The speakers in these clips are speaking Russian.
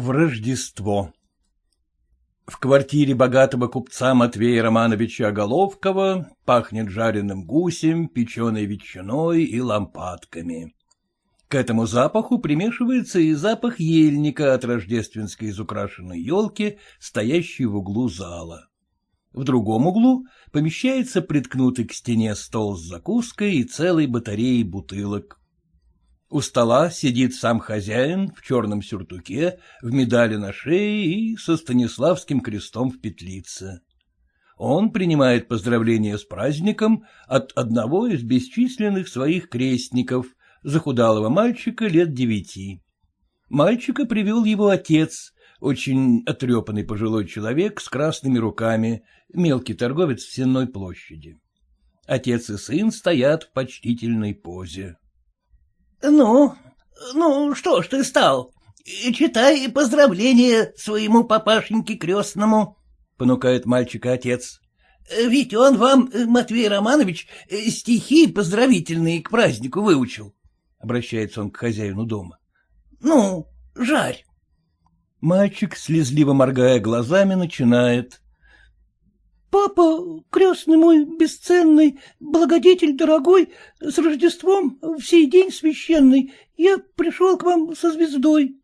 В Рождество В квартире богатого купца Матвея Романовича Головкова пахнет жареным гусем, печеной ветчиной и лампадками. К этому запаху примешивается и запах ельника от рождественской изукрашенной елки, стоящей в углу зала. В другом углу помещается приткнутый к стене стол с закуской и целой батареей бутылок. У стола сидит сам хозяин в черном сюртуке, в медали на шее и со Станиславским крестом в петлице. Он принимает поздравления с праздником от одного из бесчисленных своих крестников, захудалого мальчика лет девяти. Мальчика привел его отец, очень отрепанный пожилой человек с красными руками, мелкий торговец в Сенной площади. Отец и сын стоят в почтительной позе. — Ну, ну, что ж ты стал? Читай поздравления своему папашеньке крестному, — понукает мальчика отец. — Ведь он вам, Матвей Романович, стихи поздравительные к празднику выучил, — обращается он к хозяину дома. — Ну, жарь. Мальчик, слезливо моргая глазами, начинает. Папа, крестный мой, бесценный, благодетель дорогой, с Рождеством, в сей день священный, я пришел к вам со звездой.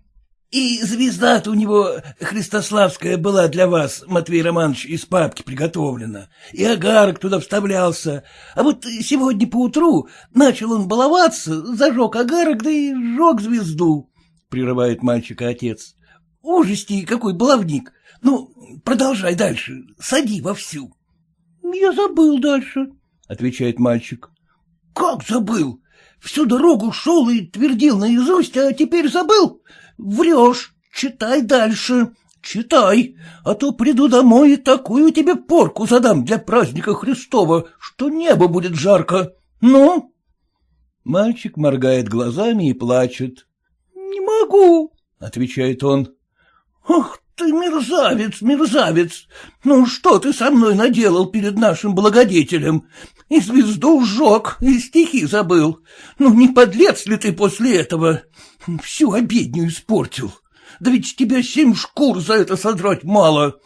— И звезда-то у него христославская была для вас, Матвей Романович, из папки приготовлена, и агарок туда вставлялся. А вот сегодня поутру начал он баловаться, зажег агарок, да и сжег звезду, — прерывает мальчика отец. — Ужасти какой баловник! Ну, продолжай дальше, сади вовсю. — Я забыл дальше, — отвечает мальчик. — Как забыл? Всю дорогу шел и твердил наизусть, а теперь забыл? Врешь, читай дальше, читай, а то приду домой и такую тебе порку задам для праздника Христова, что небо будет жарко. Ну? Мальчик моргает глазами и плачет. — Не могу, — отвечает он. — Ах ты мерзавец, мерзавец! Ну, что ты со мной наделал перед нашим благодетелем? И звезду сжег, и стихи забыл. Ну, не подлец ли ты после этого? Всю обедню испортил. Да ведь тебя семь шкур за это содрать мало.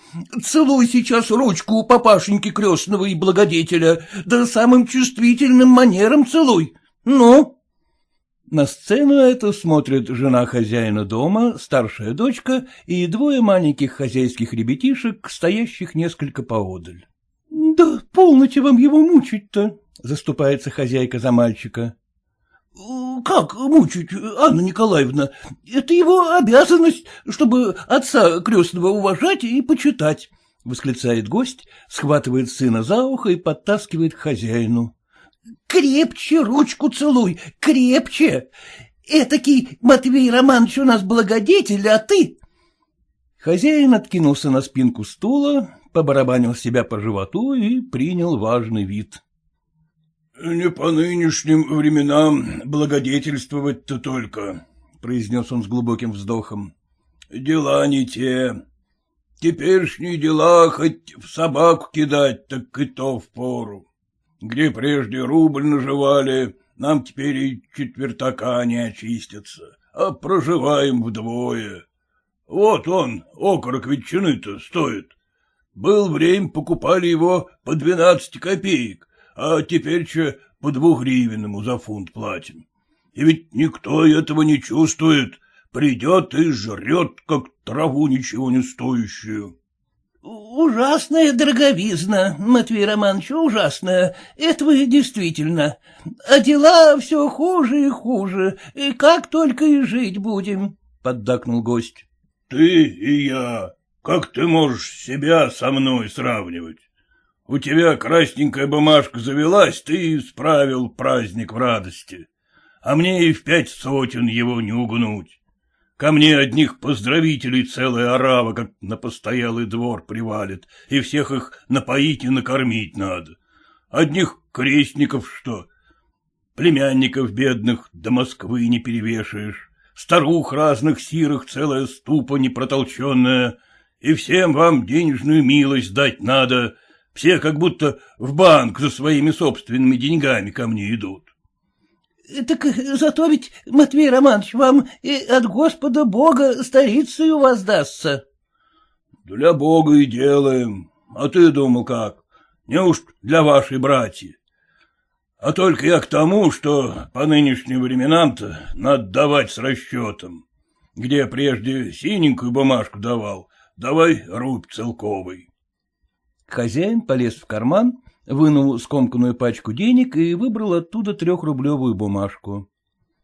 Целуй сейчас ручку у папашеньки крестного и благодетеля, да самым чувствительным манером целуй. Ну? На сцену эту смотрят жена хозяина дома, старшая дочка и двое маленьких хозяйских ребятишек, стоящих несколько поодаль. — Да полноте вам его мучить-то, — заступается хозяйка за мальчика. — Как мучить, Анна Николаевна? Это его обязанность, чтобы отца крестного уважать и почитать, — восклицает гость, схватывает сына за ухо и подтаскивает к хозяину. Крепче ручку целуй, крепче. Этакий Матвей Романович у нас благодетель, а ты... Хозяин откинулся на спинку стула, побарабанил себя по животу и принял важный вид. — Не по нынешним временам благодетельствовать-то только, — произнес он с глубоким вздохом. — Дела не те. Теперешние дела хоть в собаку кидать, так и то в пору. Где прежде рубль наживали, нам теперь и четвертака не очистятся, а проживаем вдвое. Вот он, окорок ветчины-то, стоит. Был время, покупали его по двенадцать копеек, а теперь че по двухгривенному за фунт платим. И ведь никто этого не чувствует, придет и жрет, как траву ничего не стоящую. Ужасная дороговизна, Матвей Романович, ужасная. Это вы действительно. А дела все хуже и хуже. И как только и жить будем, — поддакнул гость. — Ты и я. Как ты можешь себя со мной сравнивать? У тебя красненькая бумажка завелась, ты справил праздник в радости. А мне и в пять сотен его не угнуть. Ко мне одних поздравителей целая орава, как на постоялый двор привалит, и всех их напоить и накормить надо. Одних крестников что? Племянников бедных до Москвы не перевешаешь, старух разных сирых целая ступа непротолченная, и всем вам денежную милость дать надо, все как будто в банк за своими собственными деньгами ко мне идут. — Так зато ведь, Матвей Романович, вам и от Господа Бога столицею воздастся. — Для Бога и делаем. А ты думал как? Неужто для вашей братьи? А только я к тому, что по нынешним временам-то надо давать с расчетом. Где прежде синенькую бумажку давал, давай рубь целковый. Хозяин полез в карман, вынул скомканную пачку денег и выбрал оттуда трехрублевую бумажку.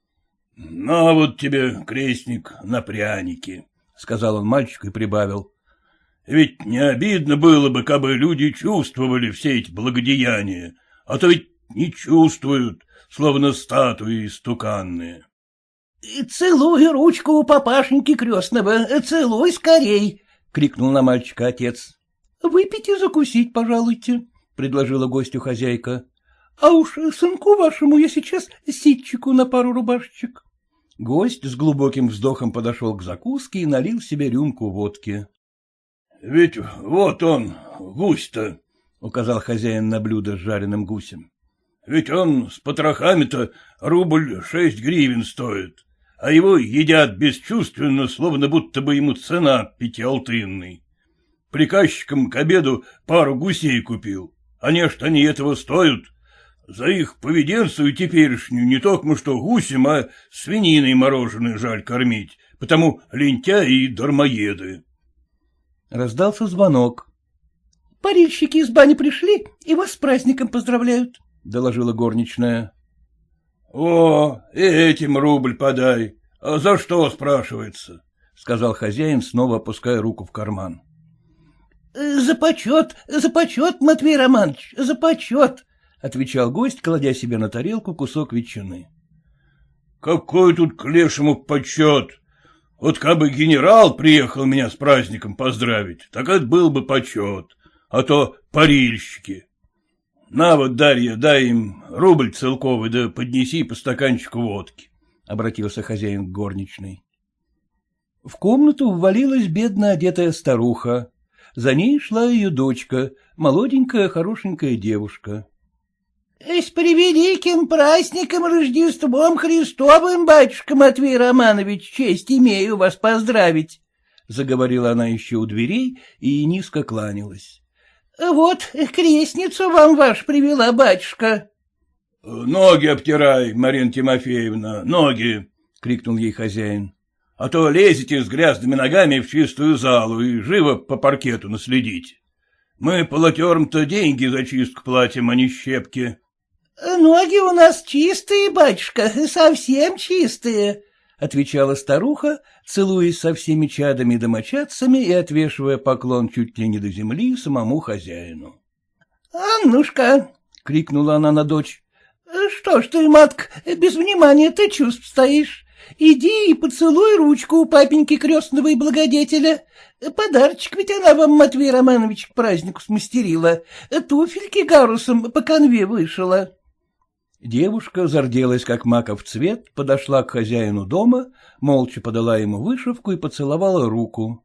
— На вот тебе, крестник, на пряники, — сказал он мальчику и прибавил. — Ведь не обидно было бы, кабы люди чувствовали все эти благодеяния, а то ведь не чувствуют, словно статуи стуканные. — Целуй ручку у папашеньки крестного, целуй скорей! — крикнул на мальчика отец. — Выпить и закусить, пожалуйте, — предложила гостю хозяйка. — А уж сынку вашему я сейчас ситчику на пару рубашечек. Гость с глубоким вздохом подошел к закуске и налил себе рюмку водки. — Ведь вот он, гусь-то, — указал хозяин на блюдо с жареным гусем. — Ведь он с потрохами-то рубль шесть гривен стоит, а его едят бесчувственно, словно будто бы ему цена пятиалтынной. Приказчикам к обеду пару гусей купил. Они что они этого стоят. За их поведенцию теперешнюю не только что гусем, а свининой мороженое жаль кормить, потому лентя и дармоеды. Раздался звонок. — Парильщики из бани пришли и вас с праздником поздравляют, — доложила горничная. — О, и этим рубль подай. А за что, спрашивается? — сказал хозяин, снова опуская руку в карман. — За почет, за почет, Матвей Романович, за почет, — отвечал гость, кладя себе на тарелку кусок ветчины. — Какой тут к лешему почет? Вот как бы генерал приехал меня с праздником поздравить, так это был бы почет, а то парильщики. На вот, Дарья, дай им рубль целковый, да поднеси по стаканчику водки, — обратился хозяин к горничной. В комнату ввалилась бедно одетая старуха. За ней шла ее дочка, молоденькая, хорошенькая девушка. — С превеликим праздником Рождеством Христовым, батюшка Матвей Романович, честь имею вас поздравить, — заговорила она еще у дверей и низко кланялась. — Вот крестницу вам ваш привела, батюшка. — Ноги обтирай, Марина Тимофеевна, ноги! — крикнул ей хозяин а то лезете с грязными ногами в чистую залу и живо по паркету наследите. Мы полотерам-то деньги за чистку платим, а не щепки. — Ноги у нас чистые, батюшка, совсем чистые, — отвечала старуха, целуясь со всеми чадами и домочадцами и отвешивая поклон чуть ли не до земли самому хозяину. — Аннушка! — крикнула она на дочь. — Что ж ты, матка, без внимания ты чувств стоишь? Иди и поцелуй ручку у папеньки крестного и благодетеля. Подарочек ведь она вам, Матвей Романович, к празднику смастерила. Туфельки гарусом по конве вышила. Девушка зарделась, как маков цвет, подошла к хозяину дома, молча подала ему вышивку и поцеловала руку.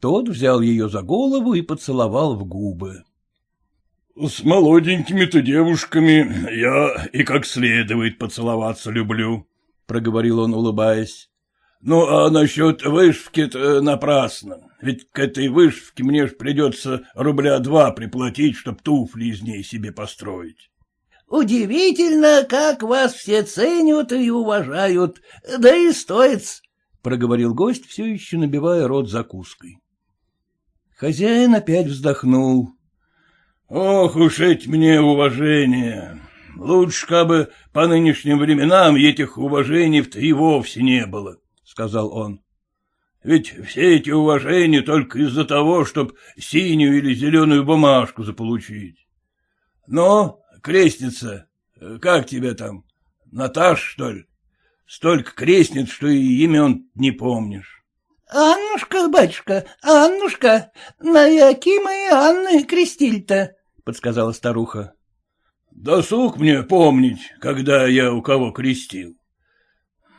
Тот взял ее за голову и поцеловал в губы. — С молоденькими-то девушками я и как следует поцеловаться люблю, — проговорил он, улыбаясь. — Ну, а насчет вышивки-то напрасно. Ведь к этой вышивке мне ж придется рубля два приплатить, чтоб туфли из ней себе построить. — Удивительно, как вас все ценят и уважают, да и стоит, — проговорил гость, все еще набивая рот закуской. Хозяин опять вздохнул. — Ох уж эти мне уважения! Лучше, кабы по нынешним временам этих уважений-то и вовсе не было, — сказал он. Ведь все эти уважения только из-за того, чтобы синюю или зеленую бумажку заполучить. Ну, крестница, как тебя там, Наташ, что ли? Столько крестниц, что и имен не помнишь. — Аннушка, батюшка, Аннушка, на Якима и Анны крестили-то, — подсказала старуха. Досуг мне помнить, когда я у кого крестил.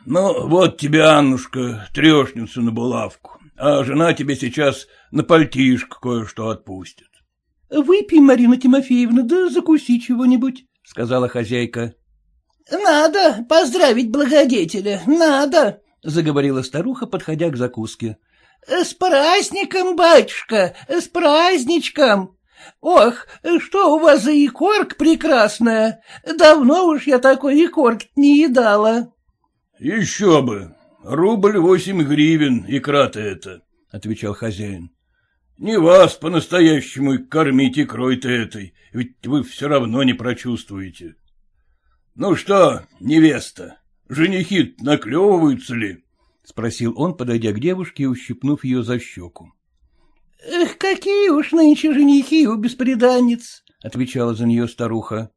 Ну, вот тебе, Аннушка, трешницу на булавку, а жена тебе сейчас на пальтишко кое-что отпустит. — Выпей, Марина Тимофеевна, да закуси чего-нибудь, — сказала хозяйка. — Надо поздравить благодетеля, надо, — заговорила старуха, подходя к закуске. — С праздником, батюшка, с праздничком! Ох, что у вас за икорк прекрасная! Давно уж я такой икорк не едала. — Еще бы! Рубль восемь гривен, икра-то это, — отвечал хозяин. — Не вас по-настоящему кормить икрой-то этой, ведь вы все равно не прочувствуете. — Ну что, невеста, женихи наклевываются ли? — спросил он, подойдя к девушке и ущипнув ее за щеку. — Эх, какие уж нынче женихи у беспреданниц, — отвечала за нее старуха.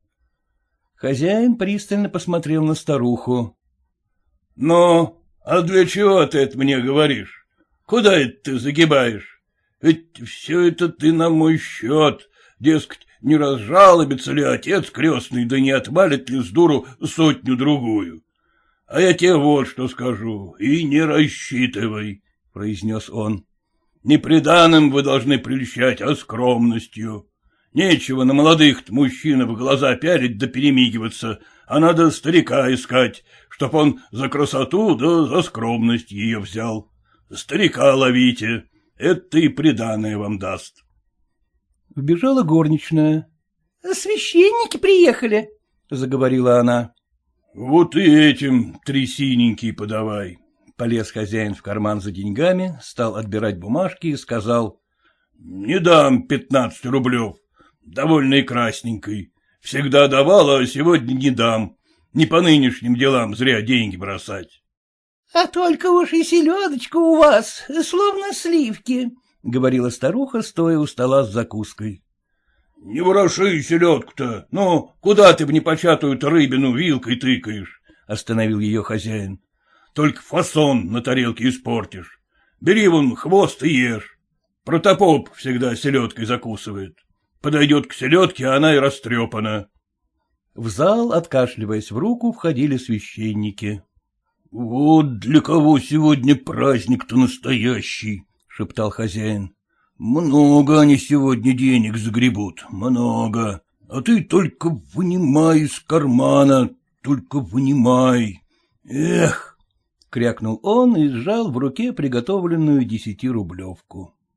Хозяин пристально посмотрел на старуху. — Ну, а для чего ты это мне говоришь? Куда это ты загибаешь? Ведь все это ты на мой счет, дескать, не разжалобится ли отец крестный, да не отвалит ли с дуру сотню-другую. А я тебе вот что скажу, и не рассчитывай, — произнес он. Не преданным вы должны прельщать, а скромностью. Нечего на молодых мужчин в глаза пялить да перемигиваться, а надо старика искать, чтоб он за красоту да за скромность ее взял. Старика ловите, это и преданное вам даст. Вбежала горничная. — Священники приехали, — заговорила она. — Вот и этим три синенькие подавай. Полез хозяин в карман за деньгами, стал отбирать бумажки и сказал. — Не дам пятнадцать рублев, довольно и красненькой. Всегда давала, а сегодня не дам. Не по нынешним делам зря деньги бросать. — А только уж и селедочка у вас, словно сливки, — говорила старуха, стоя у стола с закуской. — Не вороши селедку-то. Ну, куда ты в непочатую рыбину вилкой тыкаешь? — остановил ее хозяин. — Только фасон на тарелке испортишь. Бери вон хвост и ешь. Протопоп всегда селедкой закусывает. Подойдет к селедке, а она и растрепана. В зал, откашливаясь в руку, входили священники. — Вот для кого сегодня праздник-то настоящий, шептал хозяин. — Много они сегодня денег загребут, много. А ты только вынимай из кармана, только вынимай. Эх! — крякнул он и сжал в руке приготовленную десятирублевку.